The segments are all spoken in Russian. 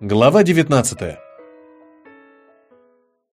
Глава 19.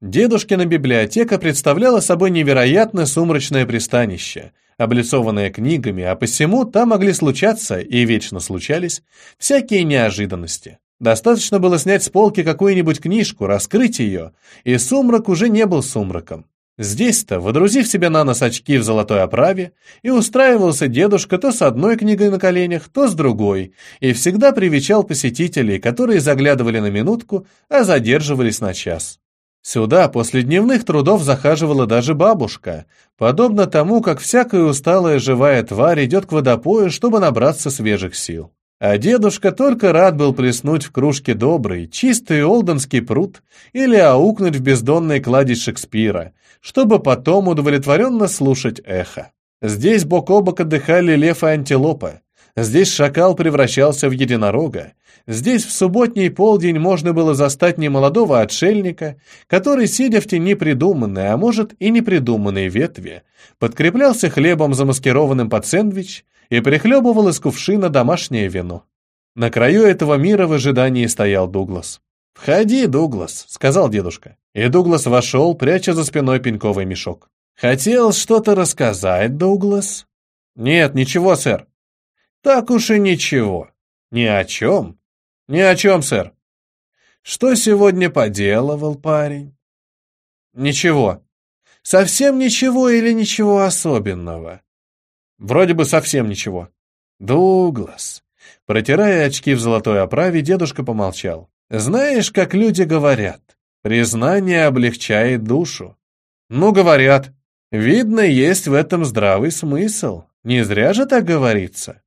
Дедушкина библиотека представляла собой невероятно сумрачное пристанище, облицованное книгами, а посему там могли случаться, и вечно случались, всякие неожиданности. Достаточно было снять с полки какую-нибудь книжку, раскрыть ее, и сумрак уже не был сумраком. Здесь-то, водрузив себе на нос очки в золотой оправе, и устраивался дедушка то с одной книгой на коленях, то с другой, и всегда привечал посетителей, которые заглядывали на минутку, а задерживались на час. Сюда после дневных трудов захаживала даже бабушка, подобно тому, как всякая усталая живая тварь идет к водопою, чтобы набраться свежих сил. А дедушка только рад был плеснуть в кружке добрый, чистый олденский пруд или аукнуть в бездонной кладезь Шекспира, чтобы потом удовлетворенно слушать эхо. Здесь бок о бок отдыхали лев и антилопа, здесь шакал превращался в единорога, здесь в субботний полдень можно было застать немолодого отшельника, который, сидя в тени придуманной, а может и непридуманной ветви, подкреплялся хлебом, замаскированным под сэндвич, и прихлебывал из кувшина домашнее вино. На краю этого мира в ожидании стоял Дуглас. «Входи, Дуглас», — сказал дедушка. И Дуглас вошел, пряча за спиной пеньковый мешок. «Хотел что-то рассказать, Дуглас?» «Нет, ничего, сэр». «Так уж и ничего. Ни о чем?» «Ни о чем, сэр». «Что сегодня поделывал парень?» «Ничего. Совсем ничего или ничего особенного?» Вроде бы совсем ничего. Дуглас. Протирая очки в золотой оправе, дедушка помолчал. Знаешь, как люди говорят, признание облегчает душу. Ну, говорят. Видно, есть в этом здравый смысл. Не зря же так говорится.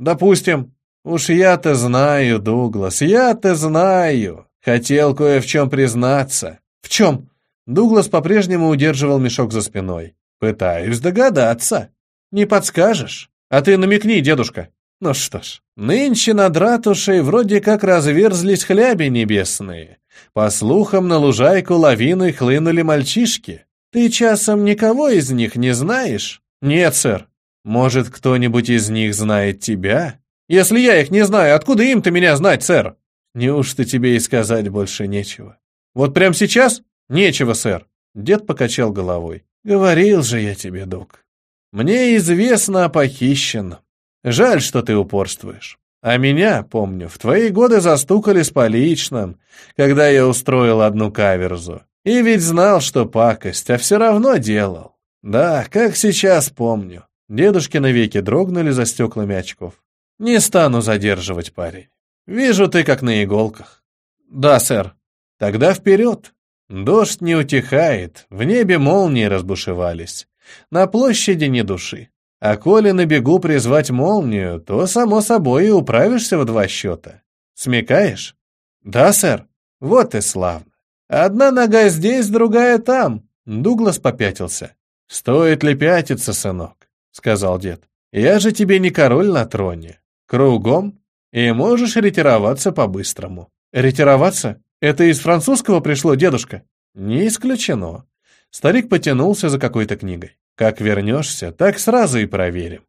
Допустим. Уж я-то знаю, Дуглас, я-то знаю. Хотел кое в чем признаться. В чем? Дуглас по-прежнему удерживал мешок за спиной. Пытаюсь догадаться. Не подскажешь? А ты намекни, дедушка. Ну что ж, нынче над ратушей вроде как разверзлись хляби небесные. По слухам, на лужайку лавиной хлынули мальчишки. Ты часом никого из них не знаешь? Нет, сэр. Может, кто-нибудь из них знает тебя? Если я их не знаю, откуда им-то меня знать, сэр? Неужто тебе и сказать больше нечего? Вот прямо сейчас? Нечего, сэр. Дед покачал головой. Говорил же я тебе, док. Мне известно о похищенном. Жаль, что ты упорствуешь. А меня, помню, в твои годы застукали с поличным, когда я устроил одну каверзу. И ведь знал, что пакость, а все равно делал. Да, как сейчас помню. Дедушки навеки дрогнули за стеклами очков. Не стану задерживать, парень. Вижу, ты как на иголках. Да, сэр. Тогда вперед. Дождь не утихает, в небе молнии разбушевались. На площади ни души. А коли на бегу призвать молнию, то, само собой, и управишься в два счета. Смекаешь? Да, сэр. Вот и славно. Одна нога здесь, другая там. Дуглас попятился. Стоит ли пятиться, сынок? Сказал дед. Я же тебе не король на троне. Кругом. И можешь ретироваться по-быстрому. Ретироваться? Это из французского пришло, дедушка? Не исключено. Старик потянулся за какой-то книгой. Как вернешься, так сразу и проверим.